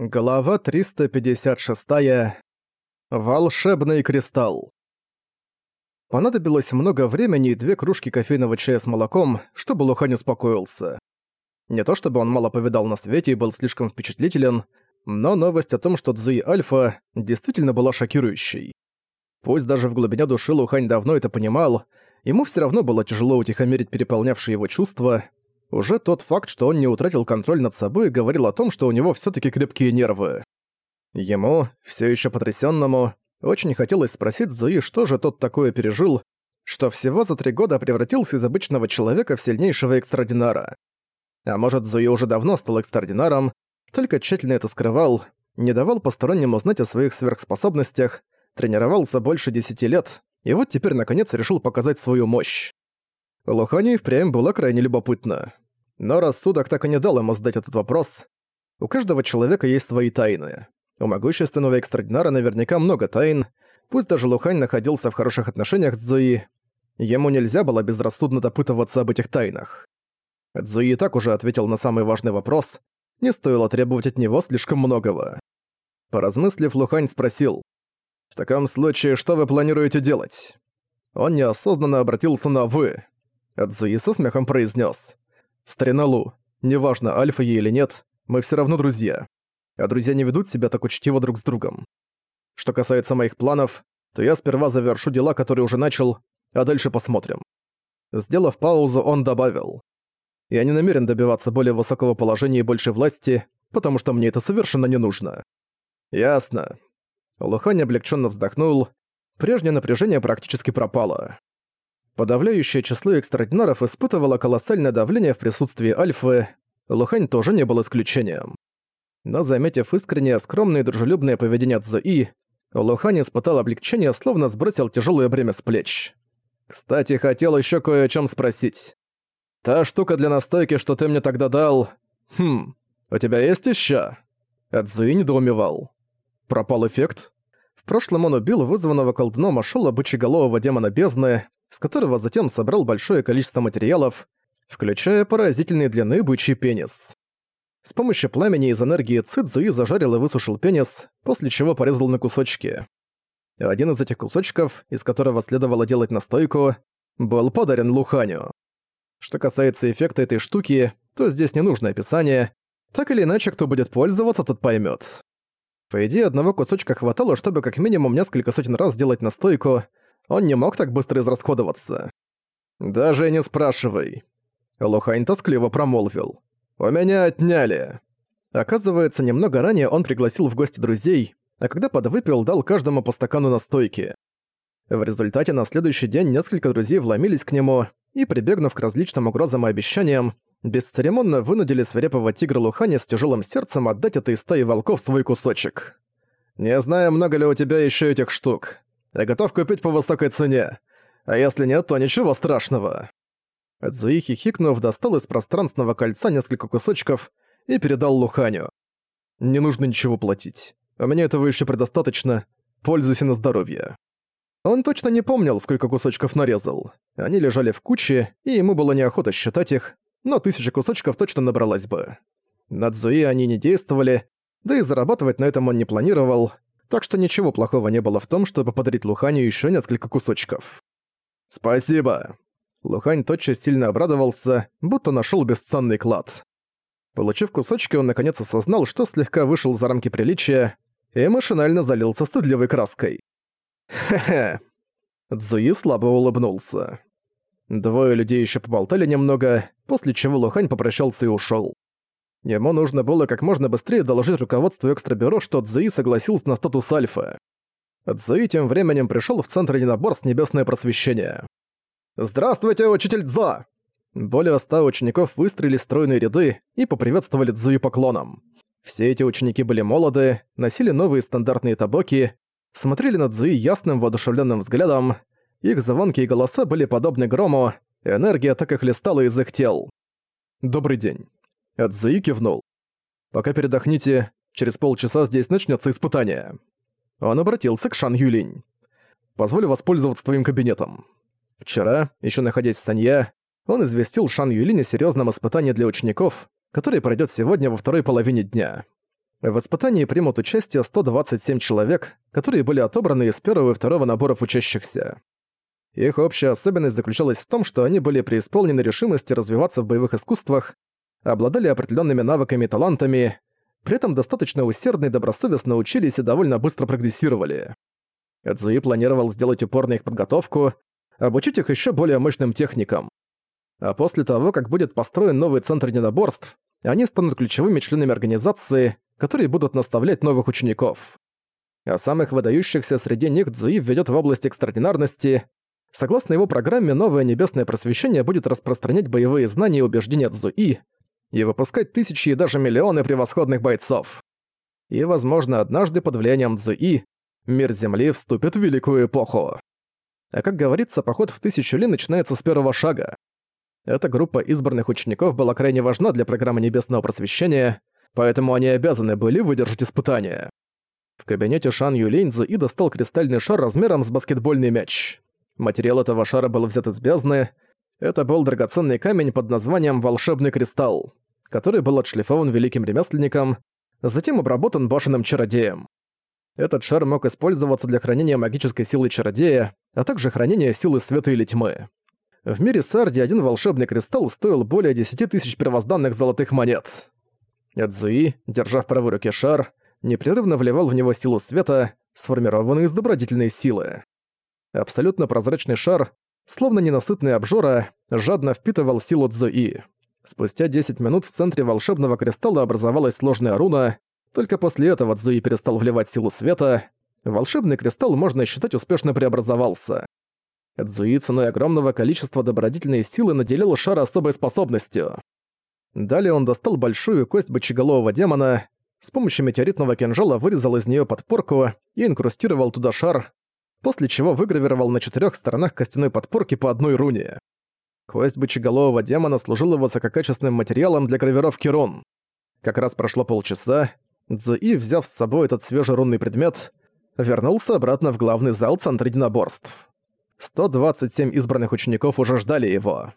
Глава 356. Волшебный кристалл. Понадобилось много времени и две кружки кофейного чая с молоком, чтобы Лухань успокоился. Не то чтобы он мало повидал на свете и был слишком впечатлителен, но новость о том, что Цзуи Альфа, действительно была шокирующей. Пусть даже в глубине души Лухань давно это понимал, ему все равно было тяжело утихомирить переполнявшие его чувства, уже тот факт, что он не утратил контроль над собой, говорил о том, что у него все таки крепкие нервы. Ему, все еще потрясенному, очень хотелось спросить Зуи, что же тот такое пережил, что всего за три года превратился из обычного человека в сильнейшего экстраординара. А может, Зуи уже давно стал экстраординаром, только тщательно это скрывал, не давал постороннему знать о своих сверхспособностях, тренировался больше десяти лет, и вот теперь наконец решил показать свою мощь. Лухани впрямь было крайне любопытно. Но рассудок так и не дал ему задать этот вопрос. У каждого человека есть свои тайны. У могущественного экстрадинара наверняка много тайн, пусть даже Лухань находился в хороших отношениях с Зуи, ему нельзя было безрассудно допытываться об этих тайнах. Цзуи так уже ответил на самый важный вопрос, не стоило требовать от него слишком многого. Поразмыслив, Лухань спросил, «В таком случае, что вы планируете делать?» Он неосознанно обратился на «вы». Цзуи со смехом произнес: «Старина Лу, неважно, альфа ей или нет, мы все равно друзья. А друзья не ведут себя так учтиво друг с другом. Что касается моих планов, то я сперва завершу дела, которые уже начал, а дальше посмотрим». Сделав паузу, он добавил. «Я не намерен добиваться более высокого положения и большей власти, потому что мне это совершенно не нужно». «Ясно». Лухань облегченно вздохнул. Прежнее напряжение практически пропало. Подавляющее число экстрадинаров испытывало колоссальное давление в присутствии Альфы, Лухань тоже не был исключением. Но заметив искреннее, скромное и дружелюбное поведение Цзуи, Лухань испытал облегчение, словно сбросил тяжелое бремя с плеч. «Кстати, хотел еще кое о чем спросить. Та штука для настойки, что ты мне тогда дал... Хм, у тебя есть еще? Цзуи недоумевал. Пропал эффект? В прошлом он убил вызванного колдуном Ашола бычеголового демона бездны, с которого затем собрал большое количество материалов, включая поразительной длины бычий пенис. С помощью пламени из энергии Цидзуи зажарил и высушил пенис, после чего порезал на кусочки. Один из этих кусочков, из которого следовало делать настойку, был подарен Луханю. Что касается эффекта этой штуки, то здесь не нужно описание. Так или иначе, кто будет пользоваться, тот поймет. По идее, одного кусочка хватало, чтобы как минимум несколько сотен раз сделать настойку, он не мог так быстро израсходоваться. «Даже не спрашивай». Лухань тоскливо промолвил. «У меня отняли». Оказывается, немного ранее он пригласил в гости друзей, а когда подвыпил, дал каждому по стакану настойки. В результате на следующий день несколько друзей вломились к нему и, прибегнув к различным угрозам и обещаниям, бесцеремонно вынудили свирепого тигра Луханя с тяжелым сердцем отдать этой стае волков свой кусочек. «Не знаю, много ли у тебя еще этих штук. Я готов купить по высокой цене. А если нет, то ничего страшного». Цзуи хихикнув, достал из пространственного кольца несколько кусочков и передал Луханю. «Не нужно ничего платить. У меня этого еще предостаточно. Пользуйся на здоровье». Он точно не помнил, сколько кусочков нарезал. Они лежали в куче, и ему было неохота считать их, но тысяча кусочков точно набралась бы. На Цзуи они не действовали, да и зарабатывать на этом он не планировал, так что ничего плохого не было в том, чтобы подарить Луханю еще несколько кусочков. «Спасибо!» Лухань тотчас сильно обрадовался, будто нашел бесценный клад. Получив кусочки, он наконец осознал, что слегка вышел за рамки приличия и машинально залился стыдливой краской. «Хе-хе!» Цзуи слабо улыбнулся. Двое людей еще поболтали немного, после чего Лухань попрощался и ушел. Ему нужно было как можно быстрее доложить руководству экстрабюро, что Цзуи согласился на статус Альфа. Цзуи тем временем пришел в центр единоборств Небесное Просвещение. «Здравствуйте, учитель Дза!» Более ста учеников выстроили стройные ряды и поприветствовали Цзуи поклоном. Все эти ученики были молоды, носили новые стандартные табоки, смотрели на Цзуи ясным воодушевленным взглядом, их звонкие голоса были подобны грому, энергия так и хлестала из их тел. «Добрый день». Эдзуи кивнул. «Пока передохните, через полчаса здесь начнется испытание». Он обратился к Шан Юлинь. «Позволю воспользоваться твоим кабинетом». Вчера, еще находясь в Санья, он известил Шан Юлинь о серьезном испытании для учеников, которое пройдет сегодня во второй половине дня. В испытании примут участие 127 человек, которые были отобраны из первого и второго наборов учащихся. Их общая особенность заключалась в том, что они были преисполнены решимости развиваться в боевых искусствах, обладали определенными навыками и талантами, при этом достаточно усердно и добросовестно учились и довольно быстро прогрессировали. Эдзуи планировал сделать упор на их подготовку, обучить их еще более мощным техникам. А после того, как будет построен новый центр недоборств, они станут ключевыми членами организации, которые будут наставлять новых учеников. А самых выдающихся среди них Цзуи введет в область экстраординарности. Согласно его программе, новое небесное просвещение будет распространять боевые знания и убеждения Цзуи и выпускать тысячи и даже миллионы превосходных бойцов. И, возможно, однажды под влиянием Цзуи мир Земли вступит в великую эпоху. А как говорится, поход в тысячу ли начинается с первого шага. Эта группа избранных учеников была крайне важна для программы Небесного Просвещения, поэтому они обязаны были выдержать испытания. В кабинете Шан Юлиньзу и достал кристальный шар размером с баскетбольный мяч. Материал этого шара был взят из бездны. Это был драгоценный камень под названием «Волшебный кристалл», который был отшлифован великим ремесленником, затем обработан башенным чародеем. Этот шар мог использоваться для хранения магической силы чародея, а также хранения силы света или тьмы. В мире Сарди один волшебный кристалл стоил более 10 тысяч первозданных золотых монет. Эдзуи, держа в правой руке шар, непрерывно вливал в него силу света, сформированную из добродетельной силы. Абсолютно прозрачный шар, словно ненасытный обжора, жадно впитывал силу Цзуи. Спустя 10 минут в центре волшебного кристалла образовалась сложная руна, только после этого Цзуи перестал вливать силу света, волшебный кристалл, можно считать, успешно преобразовался. Цзуи ценой огромного количества добродетельной силы наделил шар особой способностью. Далее он достал большую кость бочеголового демона, с помощью метеоритного кинжала вырезал из нее подпорку и инкрустировал туда шар, после чего выгравировал на четырех сторонах костяной подпорки по одной руне. Кость бычеголового демона служила высококачественным материалом для гравировки рун. Как раз прошло полчаса, Цзуи, взяв с собой этот свежий рунный предмет, вернулся обратно в главный зал Центра единоборств. 127 избранных учеников уже ждали его.